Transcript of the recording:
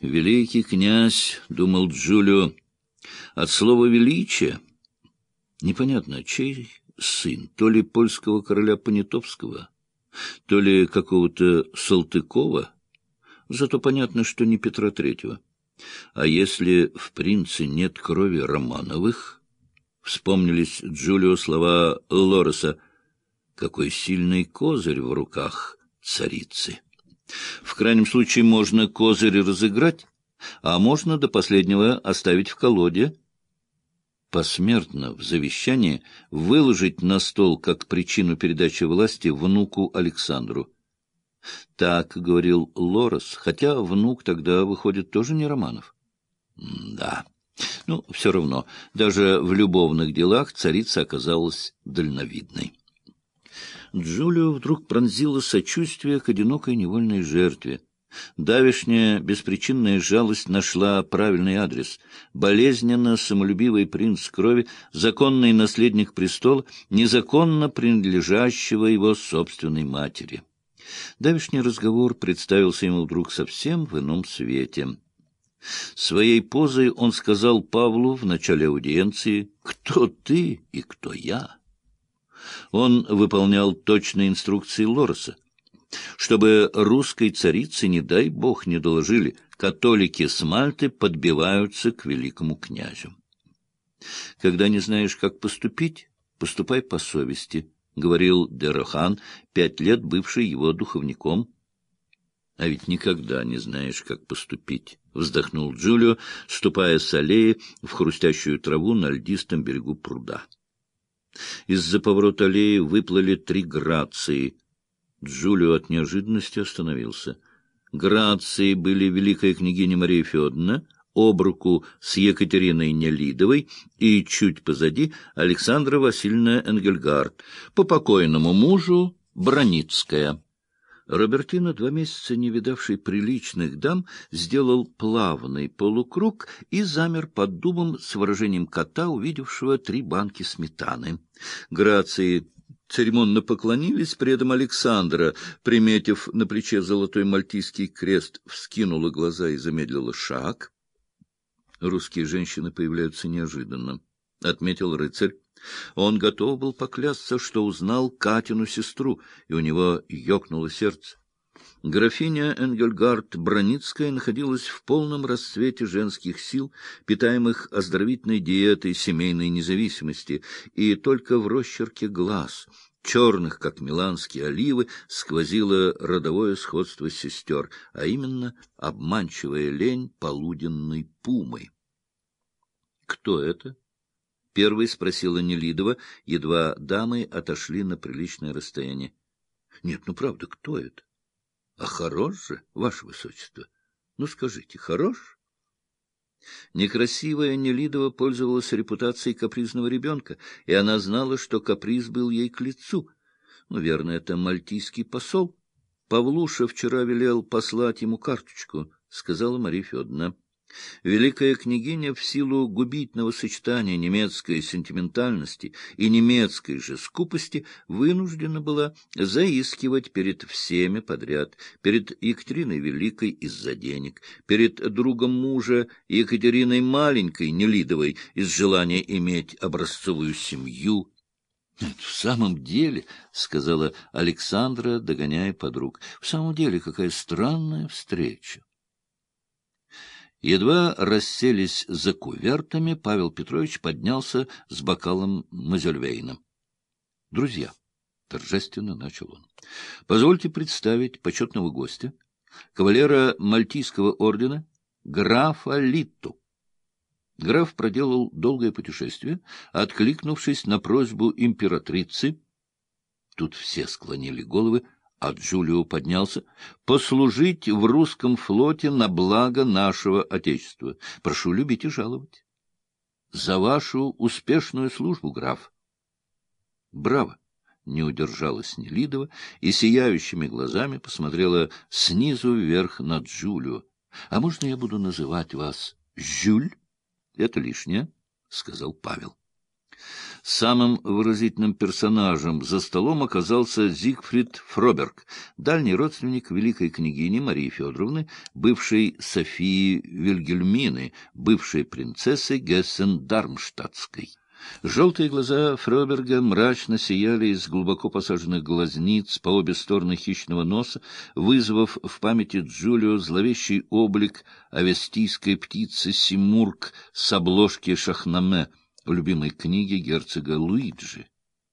Великий князь, — думал Джулио, — от слова «величие» непонятно, чей сын, то ли польского короля Понятовского, то ли какого-то Салтыкова, зато понятно, что не Петра Третьего. А если в принце нет крови Романовых, вспомнились Джулио слова Лореса, какой сильный козырь в руках царицы. В крайнем случае можно козырь разыграть, а можно до последнего оставить в колоде, посмертно в завещании выложить на стол как причину передачи власти внуку Александру. Так говорил Лорес, хотя внук тогда, выходит, тоже не Романов. да, ну, все равно, даже в любовных делах царица оказалась дальновидной. Джулио вдруг пронзило сочувствие к одинокой невольной жертве. Давишняя беспричинная жалость нашла правильный адрес. Болезненно самолюбивый принц крови, законный наследник престола, незаконно принадлежащего его собственной матери. Давишний разговор представился ему вдруг совсем в ином свете. Своей позой он сказал Павлу в начале аудиенции «Кто ты и кто я?» Он выполнял точные инструкции Лореса. Чтобы русской царице, не дай бог, не доложили, католики с Мальты подбиваются к великому князю. Когда не знаешь, как поступить, поступай по совести, — говорил Дерохан, пять лет бывший его духовником. — А ведь никогда не знаешь, как поступить, — вздохнул Джулио, ступая с аллеи в хрустящую траву на льдистом берегу пруда. Из-за поворота аллеи выплыли три грации. Джулио от неожиданности остановился. Грации были великая княгиня Мария Федоровна, об руку с Екатериной Нелидовой и чуть позади Александра Васильевна Энгельгард, по покойному мужу Броницкая. Робертино, два месяца не видавший приличных дам, сделал плавный полукруг и замер под дубом с выражением кота, увидевшего три банки сметаны. Грации церемонно поклонились, при этом Александра, приметив на плече золотой мальтийский крест, вскинула глаза и замедлила шаг. Русские женщины появляются неожиданно, — отметил рыцарь. Он готов был поклясться, что узнал Катину сестру, и у него ёкнуло сердце. Графиня Энгельгард Броницкая находилась в полном расцвете женских сил, питаемых оздоровительной диетой семейной независимости, и только в росчерке глаз, черных, как миланские оливы, сквозило родовое сходство сестер, а именно обманчивая лень полуденной пумой. Кто это? — первый спросила Нелидова, едва дамы отошли на приличное расстояние. — Нет, ну правда, кто это? — А хорош же, ваше высочество. Ну скажите, хорош? Некрасивая Нелидова пользовалась репутацией капризного ребенка, и она знала, что каприз был ей к лицу. Ну, верно, это мальтийский посол. Павлуша вчера велел послать ему карточку, — сказала Мария Федоровна. Великая княгиня в силу губительного сочетания немецкой сентиментальности и немецкой же скупости вынуждена была заискивать перед всеми подряд, перед Екатериной Великой из-за денег, перед другом мужа Екатериной Маленькой Нелидовой из желания иметь образцовую семью. — В самом деле, — сказала Александра, догоняя подруг, — в самом деле какая странная встреча. Едва расселись за кувертами, Павел Петрович поднялся с бокалом Мазельвейна. — Друзья, — торжественно начал он, — позвольте представить почетного гостя, кавалера Мальтийского ордена, графа Литту. Граф проделал долгое путешествие, откликнувшись на просьбу императрицы. Тут все склонили головы, а Джулио поднялся, — послужить в русском флоте на благо нашего Отечества. Прошу любить и жаловать. За вашу успешную службу, граф. Браво! Не удержалась Нелидова и сияющими глазами посмотрела снизу вверх на Джулио. — А можно я буду называть вас Жюль? — Это лишнее, — сказал Павел. Самым выразительным персонажем за столом оказался Зигфрид Фроберг, дальний родственник великой княгини Марии Федоровны, бывшей Софии Вильгельмины, бывшей принцессы Гессен-Дармштадтской. Желтые глаза Фроберга мрачно сияли из глубоко посаженных глазниц по обе стороны хищного носа, вызвав в памяти Джулио зловещий облик авестийской птицы Симург с обложки Шахнаме — любимой книги герцога Луиджи.